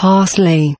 parsley.